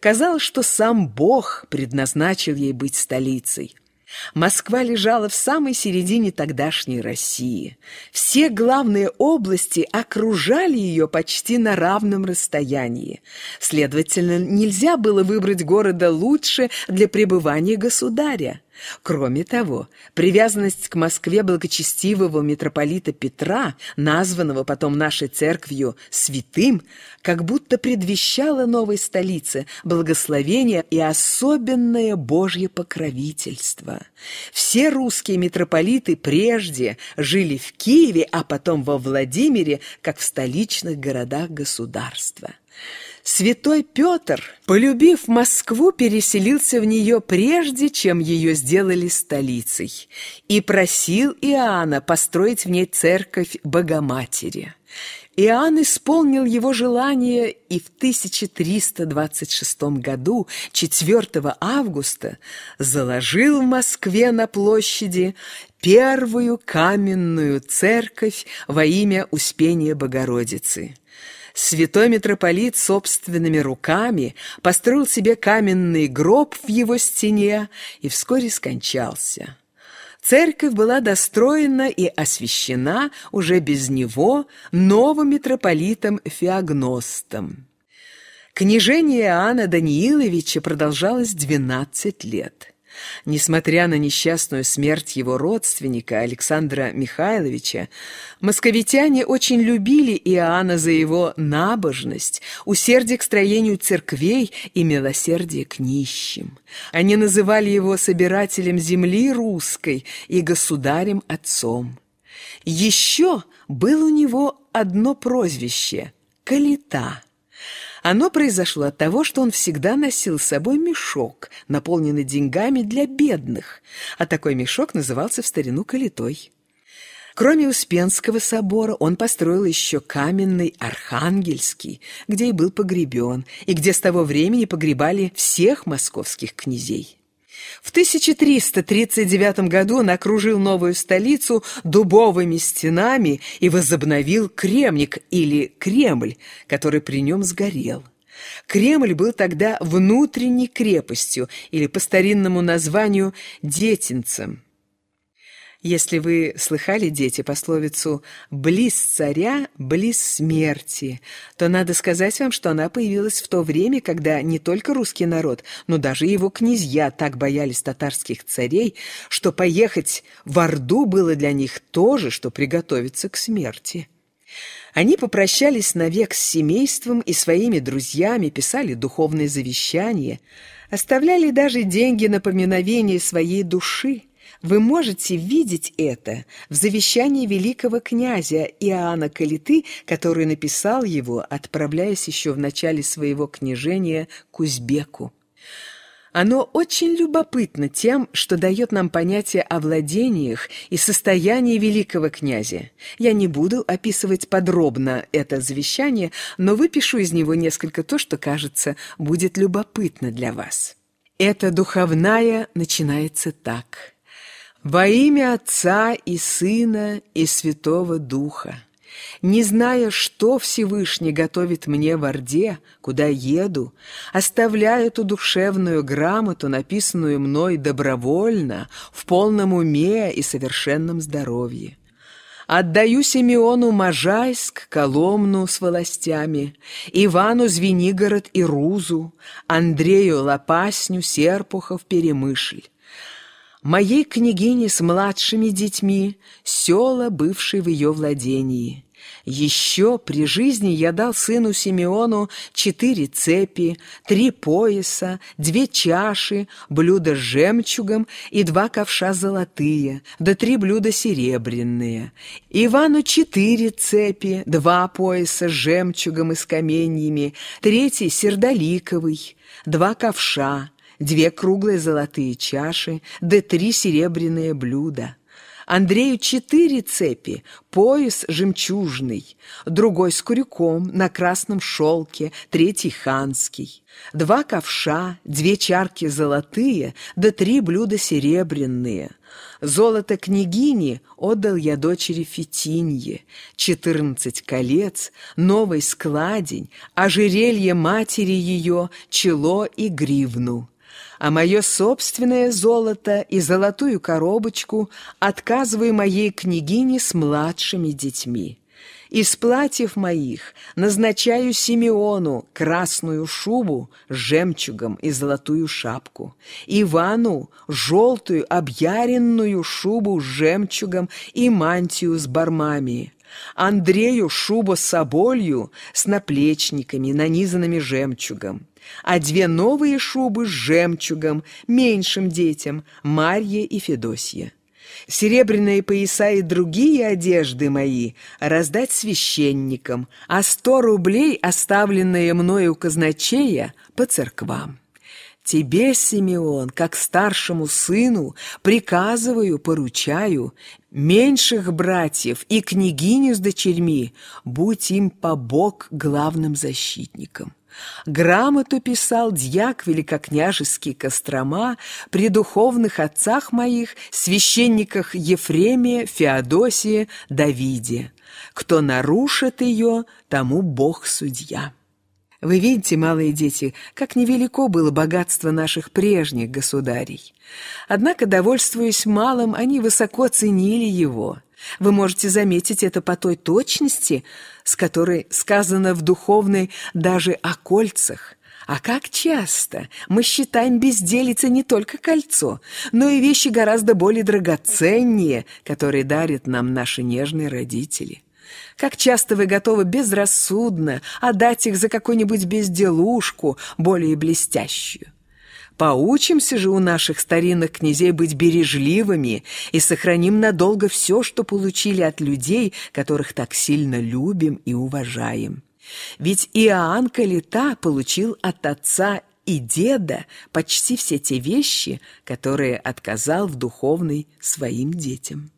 Казалось, что сам Бог предназначил ей быть столицей. Москва лежала в самой середине тогдашней России. Все главные области окружали ее почти на равном расстоянии. Следовательно, нельзя было выбрать города лучше для пребывания государя. Кроме того, привязанность к Москве благочестивого митрополита Петра, названного потом нашей церковью святым, как будто предвещала новой столице благословение и особенное Божье покровительство. Все русские митрополиты прежде жили в Киеве, а потом во Владимире, как в столичных городах государства. Святой Петр, полюбив Москву, переселился в нее прежде, чем ее сделали столицей, и просил Иоанна построить в ней церковь Богоматери. Иоанн исполнил его желание и в 1326 году, 4 августа, заложил в Москве на площади первую каменную церковь во имя Успения Богородицы. Святой митрополит собственными руками построил себе каменный гроб в его стене и вскоре скончался. Церковь была достроена и освящена уже без него новым митрополитом Феогностом. Княжение Иоанна Данииловича продолжалось 12 лет. Несмотря на несчастную смерть его родственника Александра Михайловича, московитяне очень любили Иоанна за его набожность, усердие к строению церквей и милосердие к нищим. Они называли его собирателем земли русской и государем-отцом. Еще было у него одно прозвище – «Калита». Оно произошло от того, что он всегда носил с собой мешок, наполненный деньгами для бедных, а такой мешок назывался в старину калитой. Кроме Успенского собора, он построил еще каменный Архангельский, где и был погребен, и где с того времени погребали всех московских князей. В 1339 году он окружил новую столицу дубовыми стенами и возобновил Кремник или Кремль, который при нем сгорел. Кремль был тогда внутренней крепостью или по старинному названию Детинцем. Если вы слыхали, дети, пословицу «близ царя, близ смерти», то надо сказать вам, что она появилась в то время, когда не только русский народ, но даже его князья так боялись татарских царей, что поехать в Орду было для них то же, что приготовиться к смерти. Они попрощались навек с семейством и своими друзьями, писали духовные завещания, оставляли даже деньги на поминовение своей души, вы можете видеть это в завещании великого князя Иоанна Калиты, который написал его, отправляясь еще в начале своего княжения к Узбеку. Оно очень любопытно тем, что дает нам понятие о владениях и состоянии великого князя. Я не буду описывать подробно это завещание, но выпишу из него несколько то, что, кажется, будет любопытно для вас. Эта духовная начинается так – во имя Отца и Сына и Святого Духа, не зная, что Всевышний готовит мне в Орде, куда еду, оставляя эту душевную грамоту, написанную мной добровольно, в полном уме и совершенном здоровье. Отдаю Симеону Можайск, Коломну с властями, Ивану Звенигород и Рузу, Андрею Лопасню, Серпухов, Перемышль моей княгине с младшими детьми, села, бывшие в ее владении. Еще при жизни я дал сыну Симеону четыре цепи, три пояса, две чаши, блюдо с жемчугом и два ковша золотые, да три блюда серебряные. Ивану четыре цепи, два пояса с жемчугом и с каменьями, третий сердоликовый, два ковша, две круглые золотые чаши, да три серебряные блюда. Андрею четыре цепи, пояс жемчужный, другой с крюком на красном шелке, третий ханский, два ковша, две чарки золотые, да три блюда серебряные. Золото княгини отдал я дочери Фитинье, четырнадцать колец, новый складень, ожерелье матери ее, чело и гривну а мое собственное золото и золотую коробочку отказываю моей княгине с младшими детьми. Из платьев моих назначаю Симеону красную шубу с жемчугом и золотую шапку, Ивану желтую объяренную шубу с жемчугом и мантию с бармами, Андрею шубу с соболью с наплечниками, нанизанными жемчугом, а две новые шубы с жемчугом, меньшим детям, Марье и Федосье. Серебряные пояса и другие одежды мои раздать священникам, а сто рублей, оставленные мною казначея, по церквам. Тебе, Симеон, как старшему сыну, приказываю, поручаю, меньших братьев и княгиню с дочерьми, будь им по бок главным защитником. Грамоту писал дьяк великокняжеский Кострома при духовных отцах моих, священниках Ефремия, Феодосия, Давиде. Кто нарушит ее, тому Бог судья. Вы видите, малые дети, как невелико было богатство наших прежних государей. Однако, довольствуясь малым, они высоко ценили его. Вы можете заметить это по той точности, с которой сказано в духовной даже о кольцах. А как часто мы считаем безделица не только кольцо, но и вещи гораздо более драгоценнее, которые дарят нам наши нежные родители. Как часто вы готовы безрассудно отдать их за какую-нибудь безделушку, более блестящую. Поучимся же у наших старинных князей быть бережливыми и сохраним надолго все, что получили от людей, которых так сильно любим и уважаем. Ведь Иоанн Калита получил от отца и деда почти все те вещи, которые отказал в духовной своим детям.